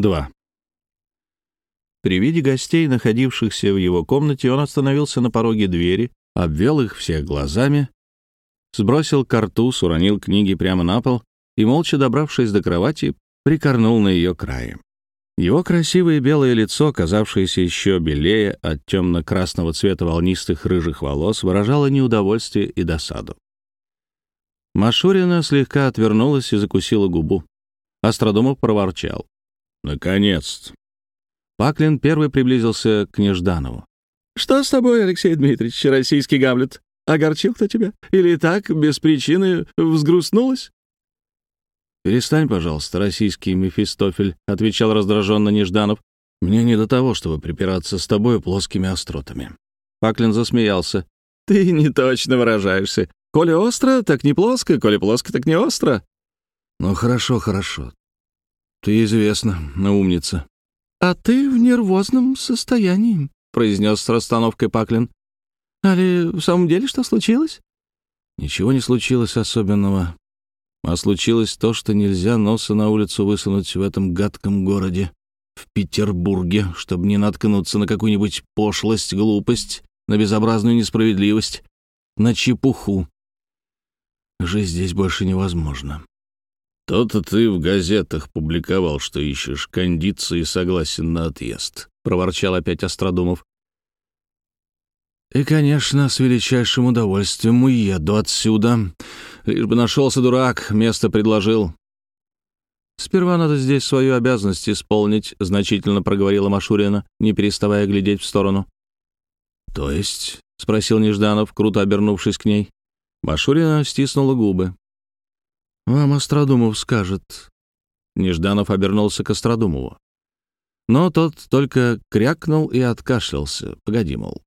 2. При виде гостей, находившихся в его комнате, он остановился на пороге двери, обвел их всех глазами, сбросил картуз, уронил книги прямо на пол и, молча добравшись до кровати, прикорнул на ее крае. Его красивое белое лицо, казавшееся еще белее от темно-красного цвета волнистых рыжих волос, выражало неудовольствие и досаду. Машурина слегка отвернулась и закусила губу. Астродомов проворчал. «Наконец-то!» Паклин первый приблизился к Нежданову. «Что с тобой, Алексей Дмитриевич, российский Гамлет? Огорчил кто тебя? Или так, без причины, взгрустнулась?» «Перестань, пожалуйста, российский Мефистофель», — отвечал раздраженно Нежданов. «Мне не до того, чтобы припираться с тобой плоскими остротами». Паклин засмеялся. «Ты не точно выражаешься. Коли остро, так не плоско, коли плоско, так не остро». «Ну, хорошо, хорошо. «Ты известна, умница». «А ты в нервозном состоянии», — произнес с расстановкой Паклин. «Али в самом деле что случилось?» «Ничего не случилось особенного. А случилось то, что нельзя носа на улицу высунуть в этом гадком городе, в Петербурге, чтобы не наткнуться на какую-нибудь пошлость, глупость, на безобразную несправедливость, на чепуху. Жить здесь больше невозможно. «То-то ты в газетах публиковал, что ищешь кондиции и согласен на отъезд», — проворчал опять Остродумов. «И, конечно, с величайшим удовольствием уеду отсюда. Лишь бы нашелся дурак, место предложил». «Сперва надо здесь свою обязанность исполнить», — значительно проговорила Машурина, не переставая глядеть в сторону. «То есть?» — спросил Нежданов, круто обернувшись к ней. Машурина стиснула губы. «Вам Остродумов скажет». Нежданов обернулся к Остродумову. Но тот только крякнул и откашлялся. Погоди, мол.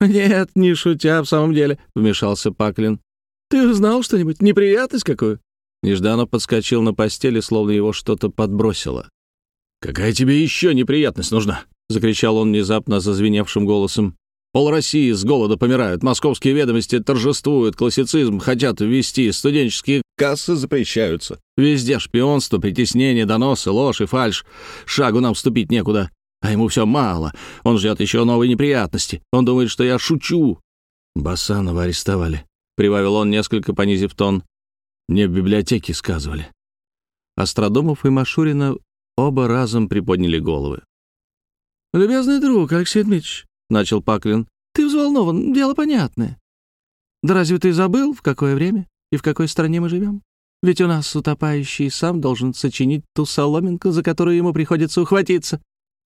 «Нет, не шутя, в самом деле», — вмешался Паклин. «Ты узнал что-нибудь? Неприятность какую?» Нежданов подскочил на постели, словно его что-то подбросило. «Какая тебе еще неприятность нужна?» — закричал он внезапно зазвеневшим голосом. Пол России с голода помирают, московские ведомости торжествуют, классицизм хотят ввести, студенческие кассы запрещаются. Везде шпионство, притеснение, доносы, ложь и фальшь. Шагу нам вступить некуда. А ему все мало. Он ждет еще новой неприятности. Он думает, что я шучу. Басанова арестовали. Прибавил он, несколько понизив тон. Мне в библиотеке сказывали. Остродомов и Машурина оба разом приподняли головы. «Любезный друг, Алексей Дмитриевич, — начал Паклин. «Ты взволнован, дело понятное. Да разве ты забыл, в какое время и в какой стране мы живем? Ведь у нас утопающий сам должен сочинить ту соломинку, за которую ему приходится ухватиться».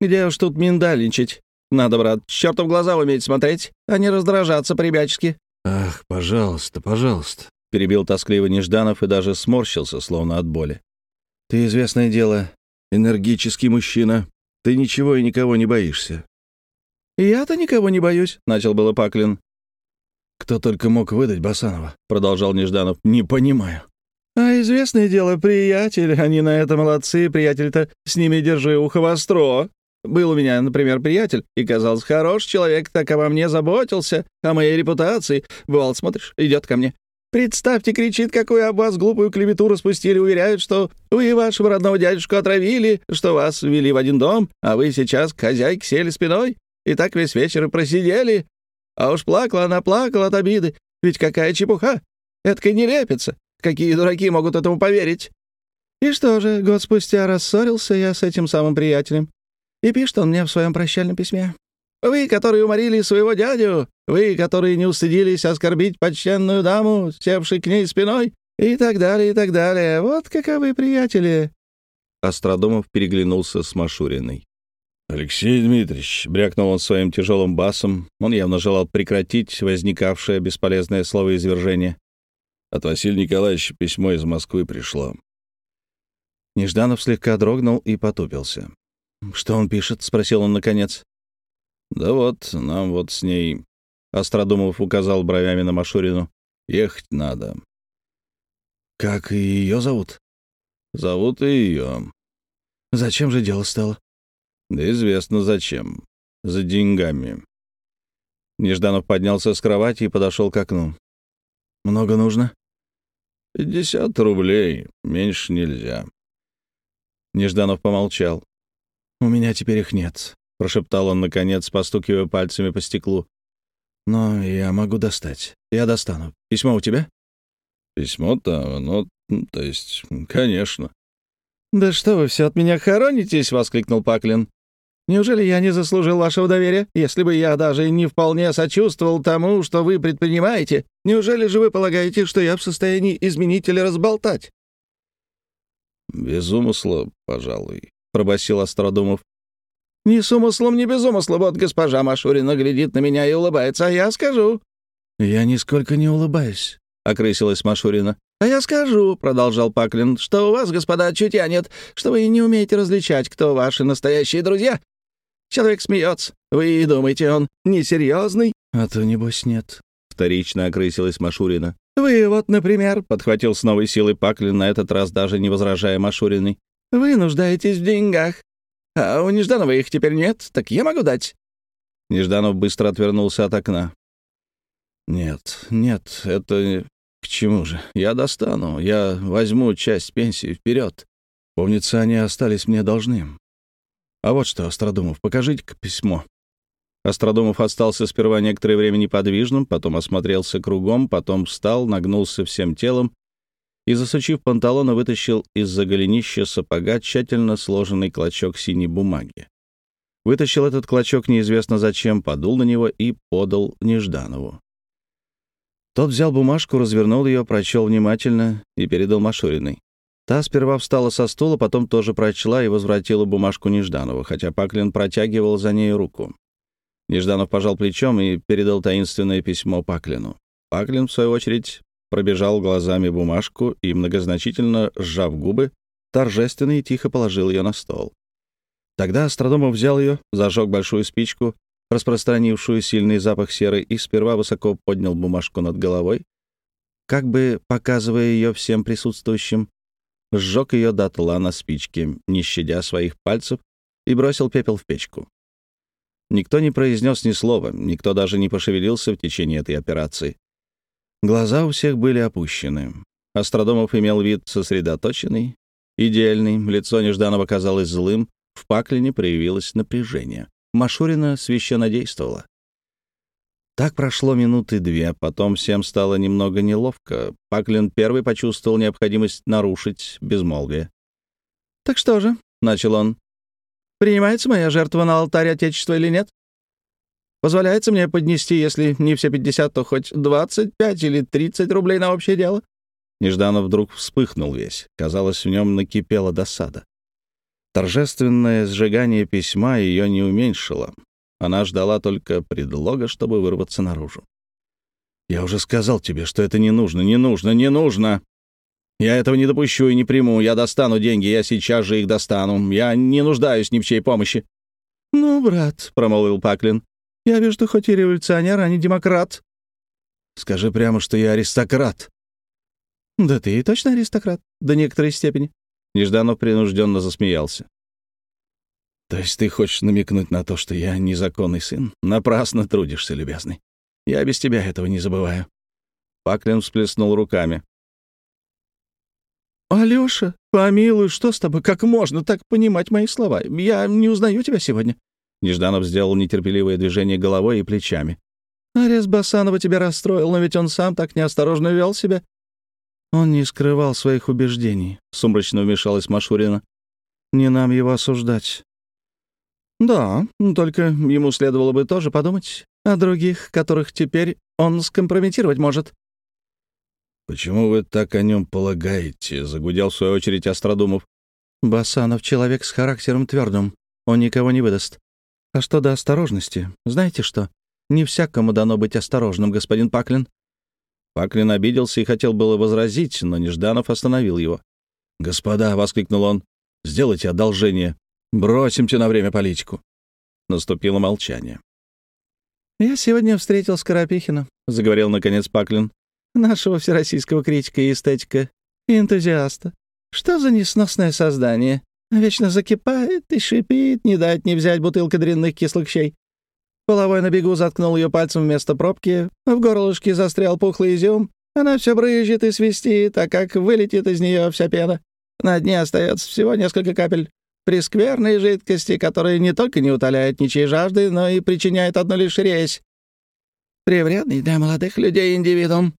«Где уж тут миндальничать? Надо, брат, чертов глаза уметь смотреть, а не раздражаться по-ребячески». «Ах, пожалуйста, пожалуйста», — перебил тоскливо Нежданов и даже сморщился, словно от боли. «Ты, известное дело, энергический мужчина. Ты ничего и никого не боишься. «Я-то никого не боюсь», — начал было Паклин. «Кто только мог выдать Басанова», — продолжал Нежданов. «Не понимаю». «А известное дело, приятель, они на это молодцы, приятель-то, с ними держи ухо востро. Был у меня, например, приятель, и казался хороший человек, так обо мне заботился, о моей репутации. Бывал, смотришь, идет ко мне. Представьте, кричит, какую об вас глупую клевету распустили, уверяют, что вы вашего родного дядюшку отравили, что вас ввели в один дом, а вы сейчас к хозяйке сели спиной. И так весь вечер и просидели. А уж плакала она, плакала от обиды. Ведь какая чепуха! Не лепится. Какие дураки могут этому поверить? И что же, год спустя рассорился я с этим самым приятелем. И пишет он мне в своем прощальном письме. «Вы, которые уморили своего дядю, вы, которые не устыдились оскорбить почтенную даму, севшей к ней спиной, и так далее, и так далее. Вот каковы приятели». Остродомов переглянулся с Машуриной. «Алексей Дмитриевич», — брякнул он своим тяжелым басом, он явно желал прекратить возникавшее бесполезное словоизвержение. От Василия Николаевича письмо из Москвы пришло. Нежданов слегка дрогнул и потупился. «Что он пишет?» — спросил он наконец. «Да вот, нам вот с ней...» Остродумов указал бровями на Машурину. «Ехать надо». «Как ее зовут?» «Зовут и ее». «Зачем же дело стало?» Да известно зачем. За деньгами. Нежданов поднялся с кровати и подошел к окну. «Много нужно?» «Пятьдесят рублей. Меньше нельзя». Нежданов помолчал. «У меня теперь их нет», — прошептал он, наконец, постукивая пальцами по стеклу. «Но я могу достать. Я достану. Письмо у тебя?» «Письмо-то, ну, то есть, конечно». «Да что вы все от меня хоронитесь?» — воскликнул Паклин. «Неужели я не заслужил вашего доверия? Если бы я даже не вполне сочувствовал тому, что вы предпринимаете, неужели же вы полагаете, что я в состоянии изменить или разболтать?» «Без умысла, пожалуй», — пробасил Остродумов. «Ни с умыслом, ни без умысла. Вот госпожа Машурина глядит на меня и улыбается, а я скажу». «Я нисколько не улыбаюсь», — окрысилась Машурина. «А я скажу», — продолжал Паклин, «что у вас, господа, чутья нет, что вы не умеете различать, кто ваши настоящие друзья. Человек смеется. Вы думаете, он несерьезный?» «А то, небось, нет», — вторично окрысилась Машурина. «Вы вот, например», — подхватил с новой силой Паклин, на этот раз даже не возражая Машуриной, «вы нуждаетесь в деньгах. А у Нежданова их теперь нет, так я могу дать». Нежданов быстро отвернулся от окна. «Нет, нет, это к чему же? Я достану, я возьму часть пенсии вперед. Помнится, они остались мне должны. А вот что, Остродумов, покажите-ка письмо». Остродумов остался сперва некоторое время неподвижным, потом осмотрелся кругом, потом встал, нагнулся всем телом и, засучив панталоны, вытащил из-за голенища сапога тщательно сложенный клочок синей бумаги. Вытащил этот клочок неизвестно зачем, подул на него и подал Нежданову. Тот взял бумажку, развернул ее, прочел внимательно и передал Машуриной. Та сперва встала со стула, потом тоже прочла и возвратила бумажку Нежданову, хотя Паклин протягивал за ней руку. Нежданов пожал плечом и передал таинственное письмо Паклину. Паклин, в свою очередь, пробежал глазами бумажку и, многозначительно сжав губы, торжественно и тихо положил ее на стол. Тогда Астродомов взял ее, зажег большую спичку, распространившую сильный запах серы, и сперва высоко поднял бумажку над головой, как бы показывая ее всем присутствующим, сжег ее дотла на спичке, не щадя своих пальцев, и бросил пепел в печку. Никто не произнес ни слова, никто даже не пошевелился в течение этой операции. Глаза у всех были опущены. Астродомов имел вид сосредоточенный, идеальный, лицо Нежданова казалось злым, в Паклине проявилось напряжение. Машурина священно действовала. Так прошло минуты две, потом всем стало немного неловко. Паклин первый почувствовал необходимость нарушить безмолвие. «Так что же?» — начал он. «Принимается моя жертва на алтарь Отечества или нет? Позволяется мне поднести, если не все 50, то хоть 25 или 30 рублей на общее дело?» Нежданов вдруг вспыхнул весь. Казалось, в нем накипела досада. Торжественное сжигание письма ее не уменьшило. Она ждала только предлога, чтобы вырваться наружу. «Я уже сказал тебе, что это не нужно, не нужно, не нужно!» «Я этого не допущу и не приму. Я достану деньги, я сейчас же их достану. Я не нуждаюсь ни в чьей помощи». «Ну, брат», — промолвил Паклин, я вижу, что хоть и революционер, а не демократ. Скажи прямо, что я аристократ. Да ты и точно аристократ, до некоторой степени. Нежданов принужденно засмеялся. То есть ты хочешь намекнуть на то, что я незаконный сын? Напрасно трудишься, любезный. Я без тебя этого не забываю. Паклин всплеснул руками. «Алёша, помилуй, что с тобой? Как можно так понимать мои слова? Я не узнаю тебя сегодня. Нежданов сделал нетерпеливое движение головой и плечами. «Арес Басанова тебя расстроил, но ведь он сам так неосторожно вел себя». «Он не скрывал своих убеждений», — сумрачно вмешалась Машурина. «Не нам его осуждать». «Да, только ему следовало бы тоже подумать о других, которых теперь он скомпрометировать может». «Почему вы так о нем полагаете?» — загудел в свою очередь Остродумов. «Басанов — человек с характером твердым. Он никого не выдаст. А что до осторожности? Знаете что? Не всякому дано быть осторожным, господин Паклин. Паклин обиделся и хотел было возразить, но Нежданов остановил его. «Господа», — воскликнул он, — «сделайте одолжение. Бросимте на время политику». Наступило молчание. «Я сегодня встретил Скоропихина», — заговорил наконец Паклин, «нашего всероссийского критика и эстетика и энтузиаста. Что за несносное создание? Вечно закипает и шипит, не дать не взять бутылка дрянных кислых щей. Половой на бегу заткнул ее пальцем вместо пробки, в горлышке застрял пухлый изюм. Она все брызжет и свистит, а как вылетит из нее вся пена. На дне остается всего несколько капель прескверной жидкости, которая не только не утоляет ничьей жажды, но и причиняет одну лишь резь. Превредный для молодых людей индивидуум.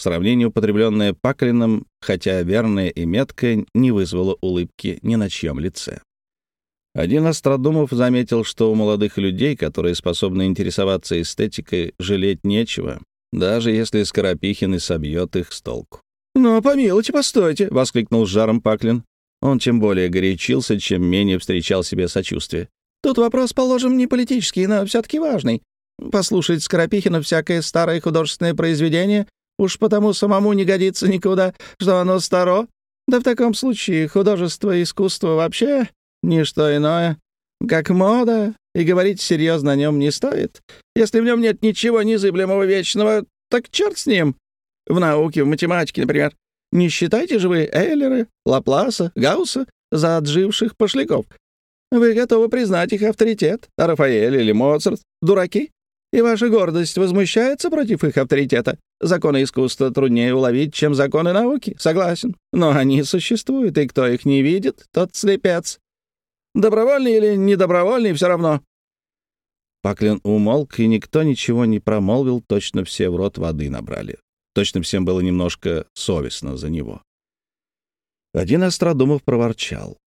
Сравнение, употребленное Паклином, хотя верное и меткое, не вызвало улыбки ни на чьем лице. Один Остродумов заметил, что у молодых людей, которые способны интересоваться эстетикой, жалеть нечего, даже если Скоропихин и собьет их с толку. «Ну, помилуйте, постойте!» — воскликнул с жаром Паклин. Он чем более горячился, чем менее встречал себе сочувствие. «Тут вопрос, положим, не политический, но все-таки важный. Послушать Скоропихина всякое старое художественное произведение уж потому самому не годится никуда, что оно старо. Да в таком случае художество и искусство вообще не что иное, как мода, и говорить серьезно о нем не стоит. Если в нем нет ничего незыблемого вечного, так черт с ним. В науке, в математике, например. Не считайте же вы Эйлера, Лапласа, Гаусса за отживших пошляков. Вы готовы признать их авторитет, а Рафаэль или Моцарт — дураки? И ваша гордость возмущается против их авторитета. Законы искусства труднее уловить, чем законы науки, согласен. Но они существуют, и кто их не видит, тот слепец. Добровольный или недобровольный, все равно. Паклин умолк, и никто ничего не промолвил, точно все в рот воды набрали. Точно всем было немножко совестно за него. Один Остродумов проворчал.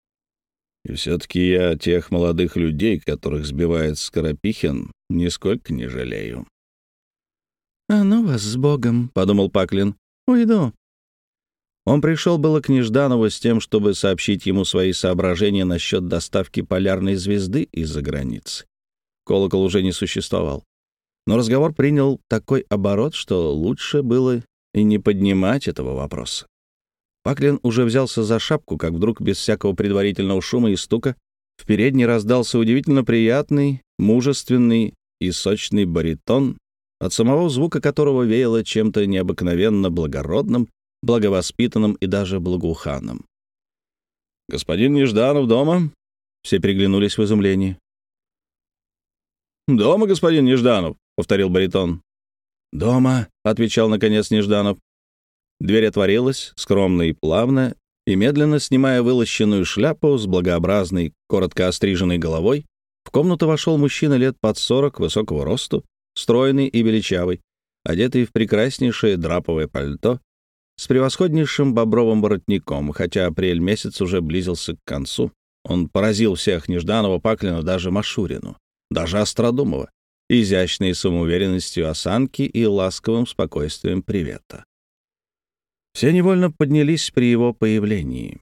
И все-таки я тех молодых людей, которых сбивает Скоропихин, нисколько не жалею. «А ну вас с Богом», — подумал Паклин. «Уйду». Он пришел было к Нежданову с тем, чтобы сообщить ему свои соображения насчет доставки полярной звезды из-за границы. Колокол уже не существовал. Но разговор принял такой оборот, что лучше было и не поднимать этого вопроса. Паклин уже взялся за шапку, как вдруг, без всякого предварительного шума и стука, в передней раздался удивительно приятный, мужественный и сочный баритон, от самого звука которого веяло чем-то необыкновенно благородным, благовоспитанным и даже благоуханным. «Господин Нежданов дома?» Все приглянулись в изумлении. «Дома, господин Нежданов», — повторил баритон. «Дома», — отвечал наконец Нежданов. Дверь отворилась, скромно и плавно, и медленно снимая вылощенную шляпу с благообразной, коротко остриженной головой, в комнату вошел мужчина лет под сорок, высокого росту, стройный и величавый, одетый в прекраснейшее драповое пальто, с превосходнейшим бобровым воротником, хотя апрель месяц уже близился к концу. Он поразил всех Нежданова, Паклина, даже Машурину, даже Остродумова, изящной самоуверенностью осанки и ласковым спокойствием привета. Все невольно поднялись при его появлении.